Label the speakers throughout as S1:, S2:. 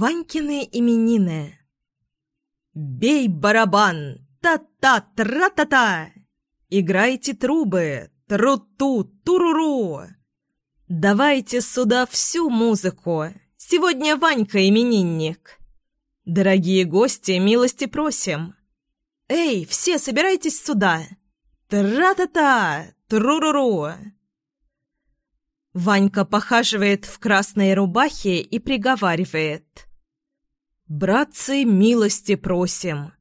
S1: Ванькины именины. «Бей барабан! Та-та-тра-та-та! Играйте трубы! Тру-ту, туруру! Давайте сюда всю музыку! Сегодня Ванька именинник! Дорогие гости, милости просим! Эй, все, собирайтесь сюда! Тра-та-та! Тру-ру-ру!» Ванька похаживает в красной рубахе и приговаривает. «Братцы, милости просим.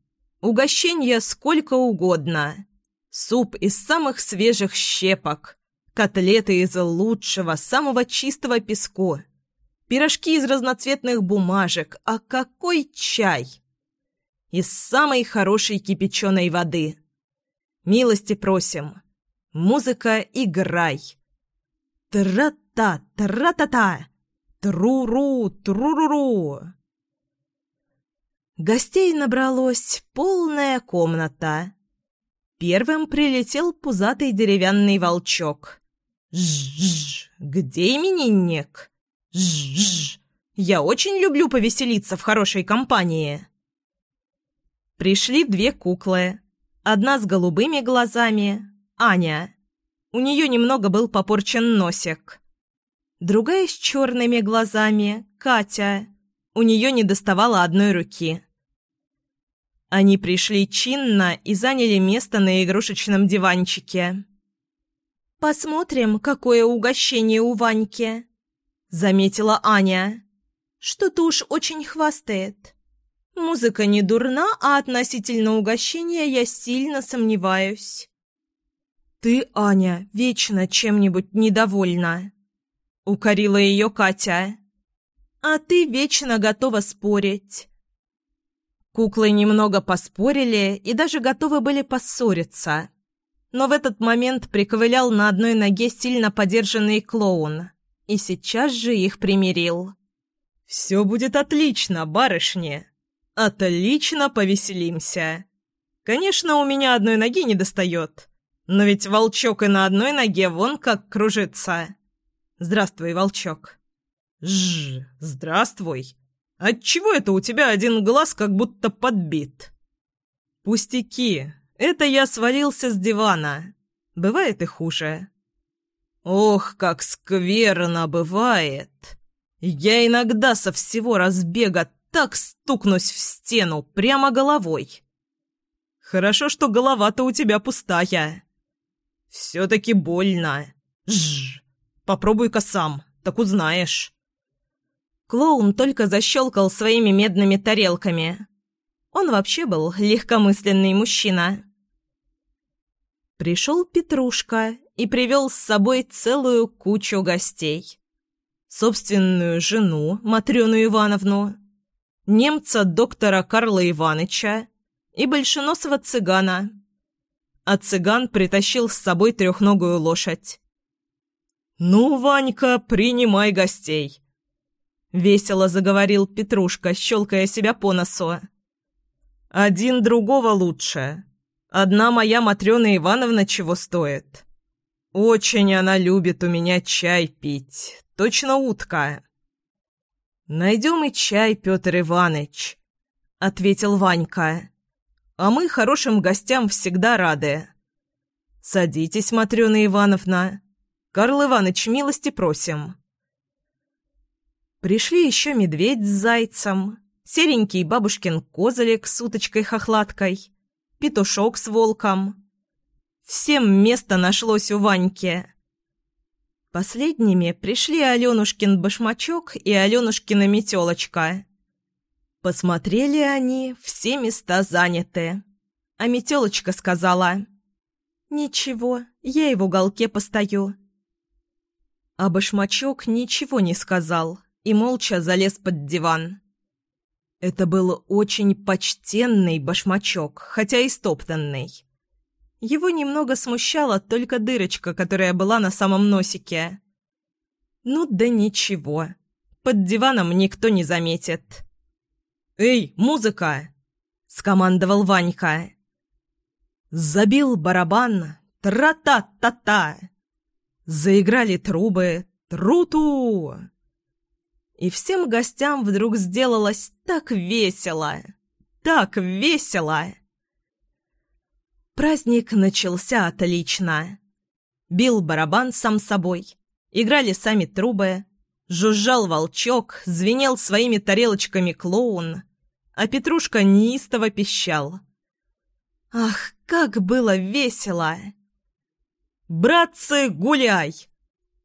S1: Угощенья сколько угодно. Суп из самых свежих щепок, котлеты из лучшего, самого чистого песку, пирожки из разноцветных бумажек, а какой чай! Из самой хорошей кипяченой воды. Милости просим. Музыка играй. Тра-та, тра-та-та! Тру-ру, тру-ру-ру! Гостей набралось полная комната. Первым прилетел пузатый деревянный волчок. «Жжж! Где именинник? Жжж! Я очень люблю повеселиться в хорошей компании!» Пришли две куклы. Одна с голубыми глазами — Аня. У нее немного был попорчен носик. Другая с черными глазами — Катя. У нее не доставало одной руки. Они пришли чинно и заняли место на игрушечном диванчике. «Посмотрим, какое угощение у Ваньки», — заметила Аня. «Что-то уж очень хвастает. Музыка не дурна, а относительно угощения я сильно сомневаюсь». «Ты, Аня, вечно чем-нибудь недовольна», — укорила ее Катя. «А ты вечно готова спорить». Куклы немного поспорили и даже готовы были поссориться. Но в этот момент приковылял на одной ноге сильно подержанный клоун и сейчас же их примирил. «Все будет отлично, барышни! Отлично повеселимся! Конечно, у меня одной ноги не достает, но ведь волчок и на одной ноге вон как кружится. Здравствуй, волчок. Жж, здравствуй. Отчего это у тебя один глаз как будто подбит? Пустяки. Это я свалился с дивана. Бывает и хуже. Ох, как скверно бывает. Я иногда со всего разбега так стукнусь в стену прямо головой. Хорошо, что голова-то у тебя пустая. «Все-таки больно. Жжж. Попробуй-ка сам, так узнаешь». Клоун только защелкал своими медными тарелками. Он вообще был легкомысленный мужчина. Пришел Петрушка и привел с собой целую кучу гостей. Собственную жену, Матрёну Ивановну, немца доктора Карла Иваныча и большеносого цыгана, а цыган притащил с собой трехногую лошадь. «Ну, Ванька, принимай гостей!» Весело заговорил Петрушка, щелкая себя по носу. «Один другого лучше. Одна моя Матрёна Ивановна чего стоит. Очень она любит у меня чай пить, точно утка». «Найдем и чай, Петр Иваныч», — ответил Ванька. А мы хорошим гостям всегда рады. Садитесь, Матрёна Ивановна. Карл Иванович, милости просим. Пришли еще медведь с зайцем, серенький бабушкин козелек с уточкой-хохлаткой, петушок с волком. Всем место нашлось у Ваньки. Последними пришли Алёнушкин башмачок и Алёнушкина метелочка. Посмотрели они, все места заняты. А метелочка сказала, «Ничего, я и в уголке постою». А башмачок ничего не сказал и молча залез под диван. Это был очень почтенный башмачок, хотя и стоптанный. Его немного смущала только дырочка, которая была на самом носике. Ну да ничего, под диваном никто не заметит. «Эй, музыка!» — скомандовал Ванька. Забил барабан тра-та-та-та. Заиграли трубы труту. И всем гостям вдруг сделалось так весело, так весело. Праздник начался отлично. Бил барабан сам собой, играли сами трубы, жужжал волчок, звенел своими тарелочками клоун, а Петрушка неистово пищал. Ах, как было весело! «Братцы, гуляй!» —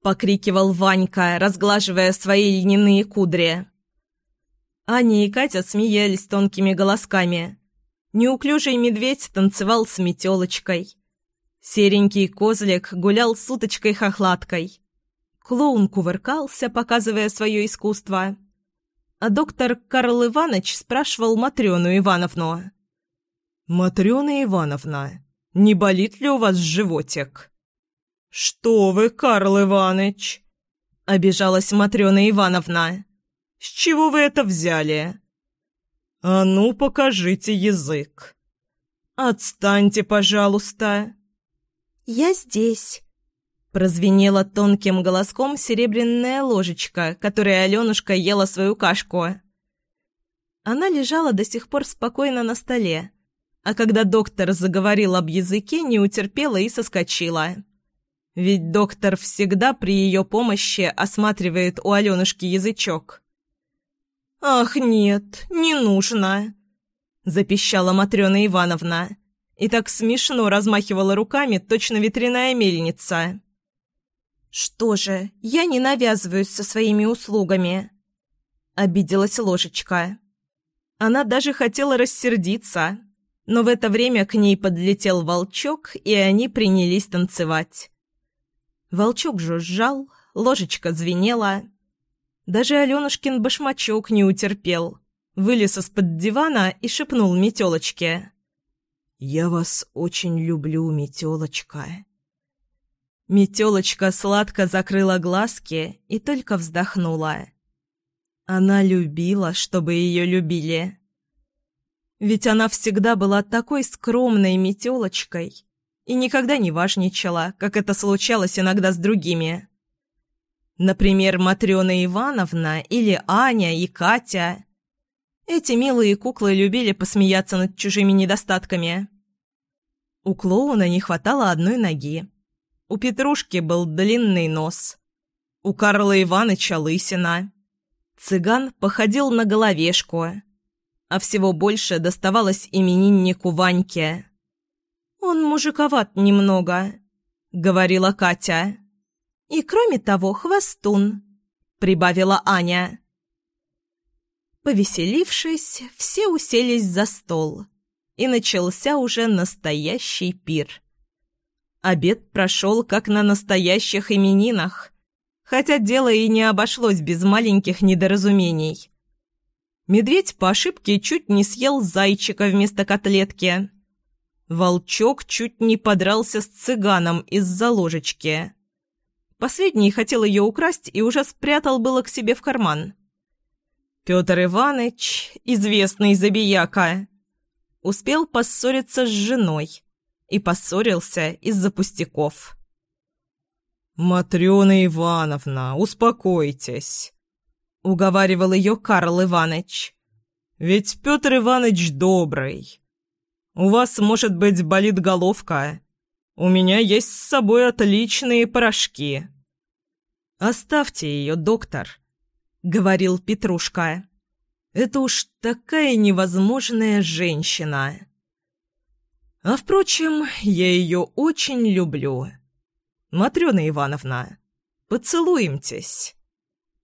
S1: покрикивал Ванька, разглаживая свои льняные кудри. Аня и Катя смеялись тонкими голосками. Неуклюжий медведь танцевал с метелочкой. Серенький козлик гулял с уточкой-хохлаткой. Клоун кувыркался, показывая свое искусство. А доктор Карл Иванович спрашивал Матрёну Ивановну. «Матрёна Ивановна, не болит ли у вас животик?» «Что вы, Карл Иванович?» — обижалась Матрёна Ивановна. «С чего вы это взяли?» «А ну, покажите язык!» «Отстаньте, пожалуйста!» «Я здесь!» Прозвенела тонким голоском серебряная ложечка, которой Алёнушка ела свою кашку. Она лежала до сих пор спокойно на столе, а когда доктор заговорил об языке, не утерпела и соскочила. Ведь доктор всегда при ее помощи осматривает у Аленушки язычок. «Ах, нет, не нужно!» – запищала Матрена Ивановна. И так смешно размахивала руками, точно ветряная мельница. «Что же, я не навязываюсь со своими услугами!» – обиделась ложечка. Она даже хотела рассердиться, но в это время к ней подлетел волчок, и они принялись танцевать. Волчок жужжал, ложечка звенела. Даже Аленушкин башмачок не утерпел. Вылез из-под дивана и шепнул метелочке. «Я вас очень люблю, метелочка». Метелочка сладко закрыла глазки и только вздохнула. Она любила, чтобы ее любили. Ведь она всегда была такой скромной метелочкой, и никогда не важничала, как это случалось иногда с другими. Например, Матрёна Ивановна или Аня и Катя. Эти милые куклы любили посмеяться над чужими недостатками. У клоуна не хватало одной ноги. У Петрушки был длинный нос. У Карла Иваныча лысина. Цыган походил на головешку. А всего больше доставалось имениннику Ваньке. «Он мужиковат немного», — говорила Катя. «И кроме того, хвостун», — прибавила Аня. Повеселившись, все уселись за стол, и начался уже настоящий пир. Обед прошел как на настоящих именинах, хотя дело и не обошлось без маленьких недоразумений. Медведь по ошибке чуть не съел зайчика вместо котлетки. Волчок чуть не подрался с цыганом из-за ложечки. Последний хотел ее украсть и уже спрятал было к себе в карман. Петр Иванович, известный забияка, успел поссориться с женой и поссорился из-за пустяков. «Матрена Ивановна, успокойтесь», — уговаривал ее Карл Иванович. «Ведь Петр Иванович добрый». У вас, может быть, болит головка. У меня есть с собой отличные порошки». «Оставьте ее, доктор», — говорил Петрушка. «Это уж такая невозможная женщина». «А впрочем, я ее очень люблю. Матрена Ивановна, поцелуемтесь».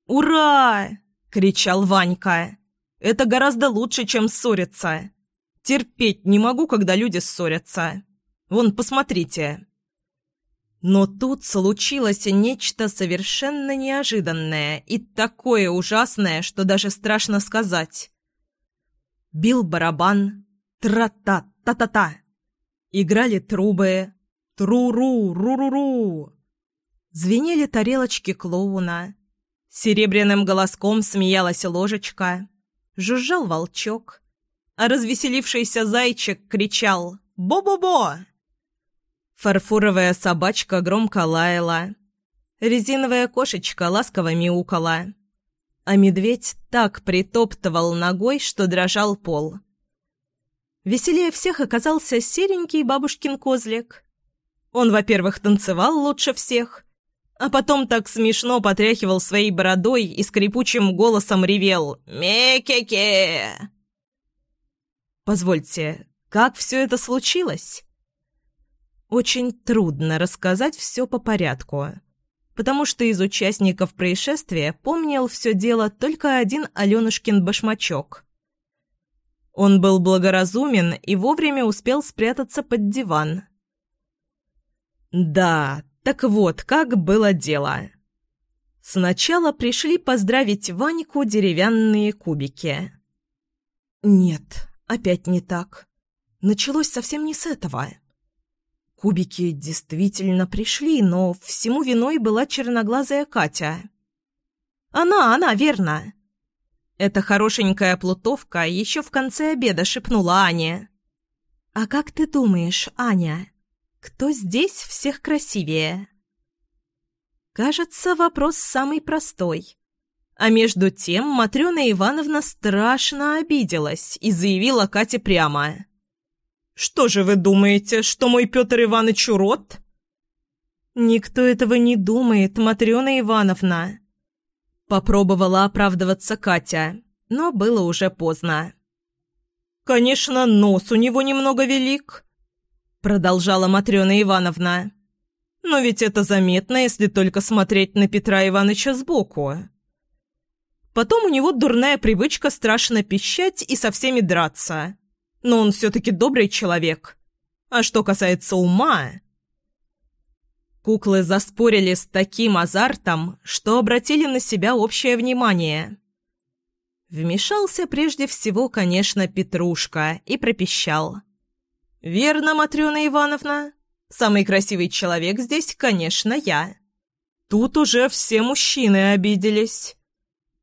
S1: «Ура!» — кричал Ванька. «Это гораздо лучше, чем ссориться. Терпеть не могу, когда люди ссорятся. Вон, посмотрите». Но тут случилось нечто совершенно неожиданное и такое ужасное, что даже страшно сказать. Бил барабан, тра-та-та-та-та. Играли трубы, тру-ру, ру-ру-ру. Звенели тарелочки клоуна. Серебряным голоском смеялась ложечка. Жужжал волчок а развеселившийся зайчик кричал «Бо-бо-бо!». Фарфоровая собачка громко лаяла. Резиновая кошечка ласково мяукала. а медведь так притоптывал ногой, что дрожал пол. Веселее всех оказался серенький бабушкин козлик. Он, во-первых, танцевал лучше всех, а потом так смешно потряхивал своей бородой и скрипучим голосом ревел «Мекеке!». Позвольте, как все это случилось? Очень трудно рассказать все по порядку, потому что из участников происшествия помнил все дело только один Аленушкин башмачок. Он был благоразумен и вовремя успел спрятаться под диван. Да, так вот, как было дело. Сначала пришли поздравить Ваньку деревянные кубики. Нет, опять не так. Началось совсем не с этого. Кубики действительно пришли, но всему виной была черноглазая Катя. «Она, она, верно!» Эта хорошенькая плутовка еще в конце обеда шепнула Ане. «А как ты думаешь, Аня, кто здесь всех красивее?» Кажется, вопрос самый простой. А между тем Матрена Ивановна страшно обиделась и заявила Кате прямо. «Что же вы думаете, что мой Петр Иванович урод?» «Никто этого не думает, Матрена Ивановна», Попробовала оправдываться Катя, но было уже поздно. «Конечно, нос у него немного велик», — продолжала Матрена Ивановна. «Но ведь это заметно, если только смотреть на Петра Ивановича сбоку. Потом у него дурная привычка страшно пищать и со всеми драться. Но он все-таки добрый человек. А что касается ума...» Куклы заспорили с таким азартом, что обратили на себя общее внимание. Вмешался прежде всего, конечно, Петрушка и пропищал. «Верно, Матрена Ивановна. Самый красивый человек здесь, конечно, я. Тут уже все мужчины обиделись.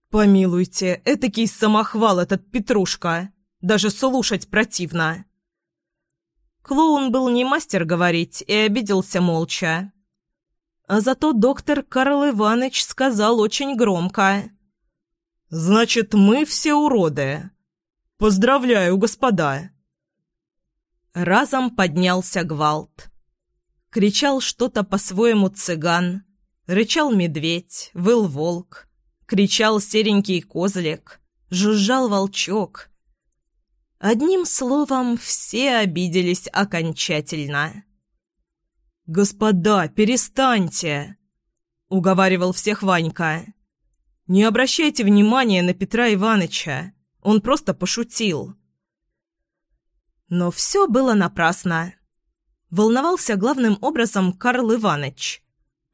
S1: Помилуйте, этакий самохвал этот Петрушка. Даже слушать противно». Клоун был не мастер говорить и обиделся молча. А зато доктор Карл Иванович сказал очень громко. «Значит, мы все уроды. Поздравляю, господа!» Разом поднялся гвалт. Кричал что-то по-своему цыган, рычал медведь, выл волк, кричал серенький козлик, жужжал волчок. Одним словом, все обиделись окончательно. «Господа, перестаньте!» — уговаривал всех Ванька. «Не обращайте внимания на Петра Ивановича. Он просто пошутил». Но все было напрасно. Волновался главным образом Карл Иванович.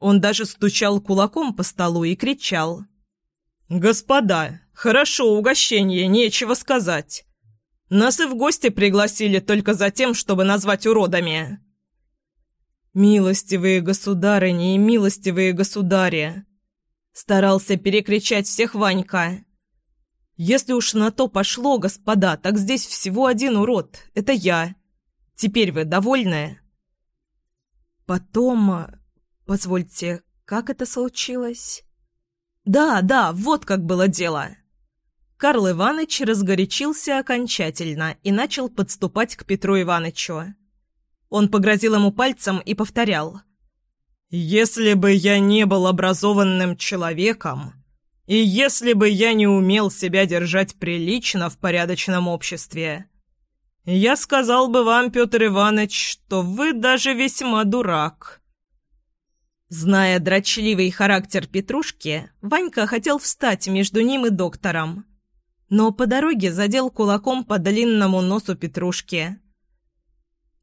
S1: Он даже стучал кулаком по столу и кричал. «Господа, хорошо угощение, нечего сказать. Нас и в гости пригласили только за тем, чтобы назвать уродами». «Милостивые государыни и милостивые государи!» Старался перекричать всех Ванька. «Если уж на то пошло, господа, так здесь всего один урод. Это я. Теперь вы довольны?» Потом... Позвольте, как это случилось? «Да, да, вот как было дело!» Карл Иванович разгорячился окончательно и начал подступать к Петру Ивановичу. Он погрозил ему пальцем и повторял. «Если бы я не был образованным человеком, и если бы я не умел себя держать прилично в порядочном обществе, я сказал бы вам, Петр Иванович, что вы даже весьма дурак». Зная дрочливый характер Петрушки, Ванька хотел встать между ним и доктором, но по дороге задел кулаком по длинному носу Петрушки.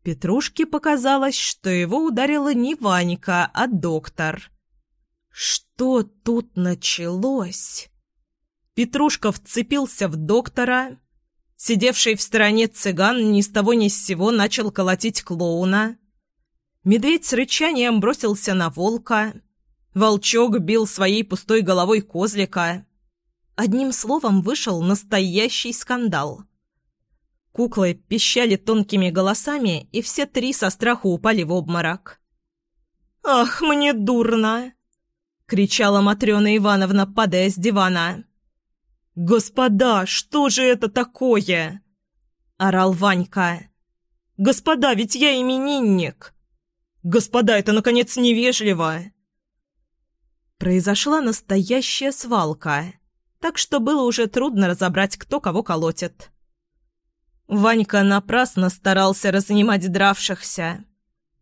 S1: Петрушке показалось, что его ударила не Ванька, а доктор. Что тут началось? Петрушка вцепился в доктора. Сидевший в стороне цыган ни с того ни с сего начал колотить клоуна. Медведь с рычанием бросился на волка. Волчок бил своей пустой головой козлика. Одним словом, вышел настоящий скандал. Куклы пищали тонкими голосами, и все три со страху упали в обморок. «Ах, мне дурно!» — кричала Матрена Ивановна, падая с дивана. «Господа, что же это такое?» – орал Ванька. «Господа, ведь я именинник! Господа, это, наконец, невежливо!» Произошла настоящая свалка, так что было уже трудно разобрать, кто кого колотит. Ванька напрасно старался разнимать дравшихся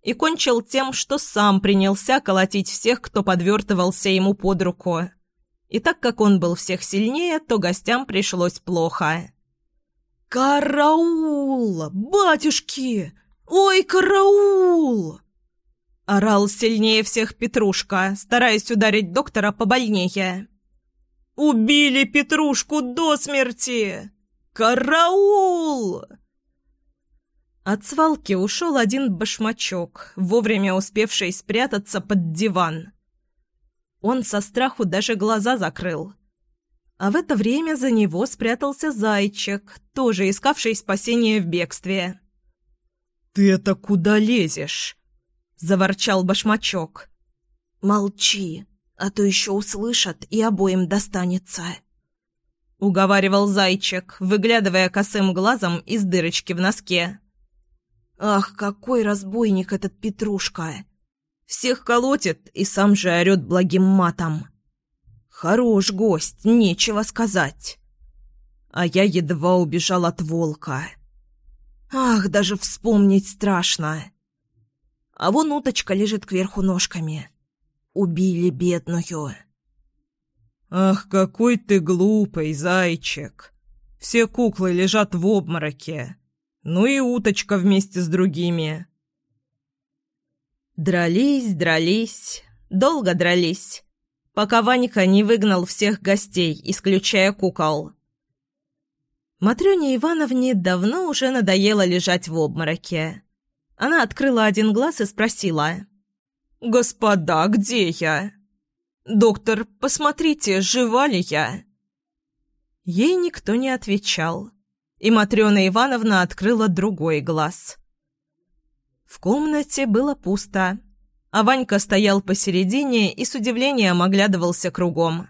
S1: и кончил тем, что сам принялся колотить всех, кто подвертывался ему под руку. И так как он был всех сильнее, то гостям пришлось плохо. «Караул! Батюшки! Ой, караул!» Орал сильнее всех Петрушка, стараясь ударить доктора побольнее. «Убили Петрушку до смерти! Караул!» От свалки ушел один башмачок, вовремя успевший спрятаться под диван. Он со страху даже глаза закрыл. А в это время за него спрятался зайчик, тоже искавший спасения в бегстве. «Ты это куда лезешь?» — заворчал башмачок. «Молчи, а то еще услышат и обоим достанется», — уговаривал зайчик, выглядывая косым глазом из дырочки в носке. «Ах, какой разбойник этот Петрушка! Всех колотит и сам же орет благим матом. Хорош гость, нечего сказать. А я едва убежал от волка. Ах, даже вспомнить страшно. А вон уточка лежит кверху ножками. Убили бедную. Ах, какой ты глупый, зайчик. Все куклы лежат в обмороке. Ну и уточка вместе с другими. Дрались, дрались, долго дрались, пока Ванька не выгнал всех гостей, исключая кукол. Матрёне Ивановне давно уже надоело лежать в обмороке. Она открыла один глаз и спросила. «Господа, где я? Доктор, посмотрите, жива ли я?» Ей никто не отвечал и Матрёна Ивановна открыла другой глаз. В комнате было пусто, а Ванька стоял посередине и с удивлением оглядывался кругом.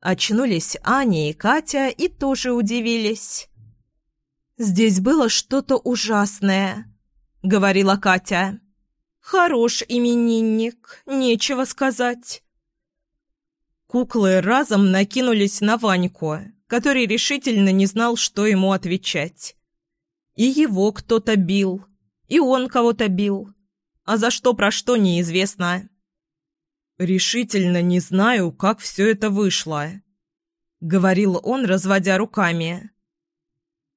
S1: Очнулись Аня и Катя и тоже удивились. «Здесь было что-то ужасное», — говорила Катя. «Хорош именинник, нечего сказать». Куклы разом накинулись на Ваньку, который решительно не знал, что ему отвечать. И его кто-то бил, и он кого-то бил, а за что про что неизвестно. «Решительно не знаю, как все это вышло», — говорил он, разводя руками.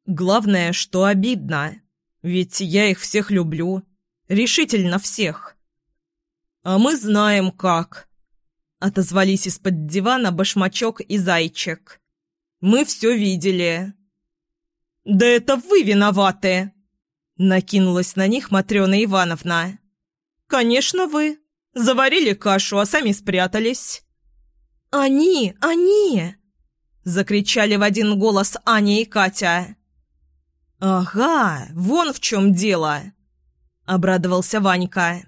S1: «Главное, что обидно, ведь я их всех люблю, решительно всех». «А мы знаем, как», — отозвались из-под дивана башмачок и зайчик. Мы все видели». «Да это вы виноваты!» Накинулась на них Матрена Ивановна. «Конечно вы. Заварили кашу, а сами спрятались». «Они! Они!» Закричали в один голос Аня и Катя. «Ага, вон в чем дело!» Обрадовался Ванька.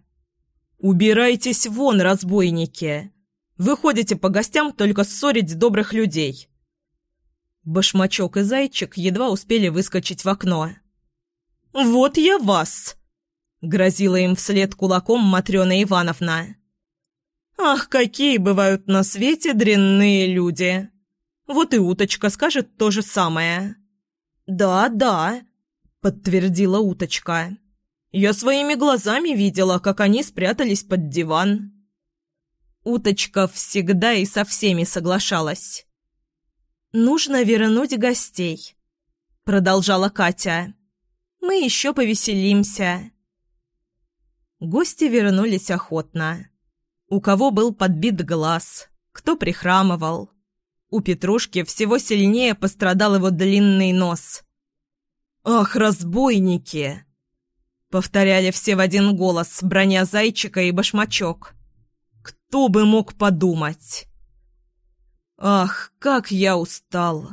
S1: «Убирайтесь вон, разбойники! Вы ходите по гостям только ссорить добрых людей. Башмачок и Зайчик едва успели выскочить в окно. «Вот я вас!» — грозила им вслед кулаком Матрёна Ивановна. «Ах, какие бывают на свете дрянные люди! Вот и уточка скажет то же самое». «Да, да», — подтвердила уточка. «Я своими глазами видела, как они спрятались под диван». Уточка всегда и со всеми соглашалась. «Нужно вернуть гостей», — продолжала Катя. «Мы еще повеселимся». Гости вернулись охотно. У кого был подбит глаз, кто прихрамывал. У Петрушки всего сильнее пострадал его длинный нос. «Ах, разбойники!» Повторяли все в один голос, броня зайчика и башмачок. «Кто бы мог подумать?» «Ах, как я устал!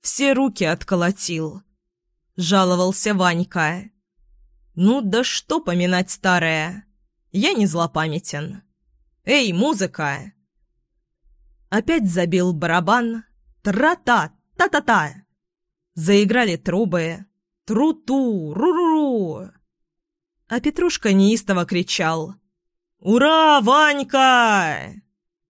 S1: Все руки отколотил!» — жаловался Ванька. «Ну да что поминать старое? Я не злопамятен. Эй, музыка!» Опять забил барабан, Тра-та, та-та-та. Заиграли трубы. Тру-ту, ру-ру-ру. А Петрушка неистово кричал. «Ура, Ванька!»